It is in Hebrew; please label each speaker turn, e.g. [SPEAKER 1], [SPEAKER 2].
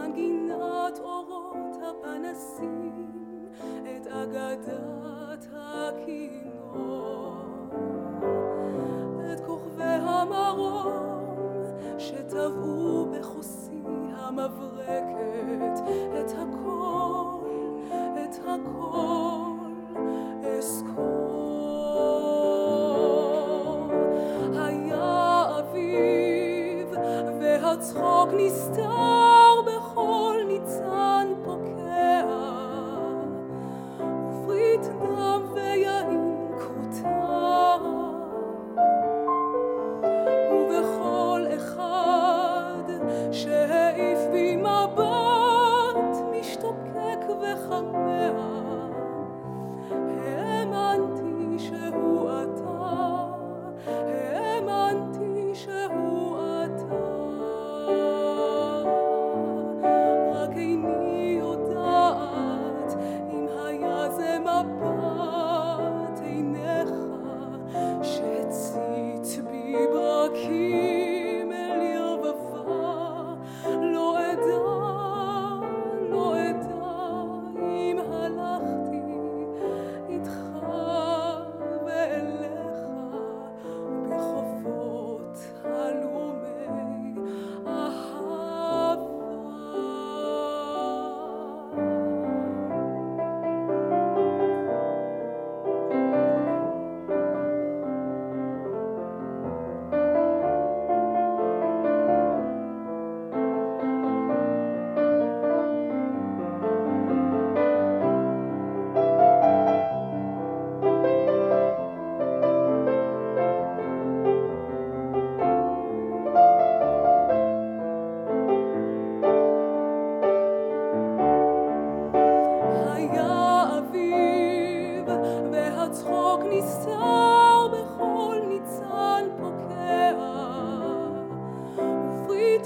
[SPEAKER 1] מנגינת אורות הפנסים את אגדת הכינור. את כוכבי המרום שטבעו בכוסי המברקת את הכל, את הכל אזכור. היה אביב והצחוק נסתר.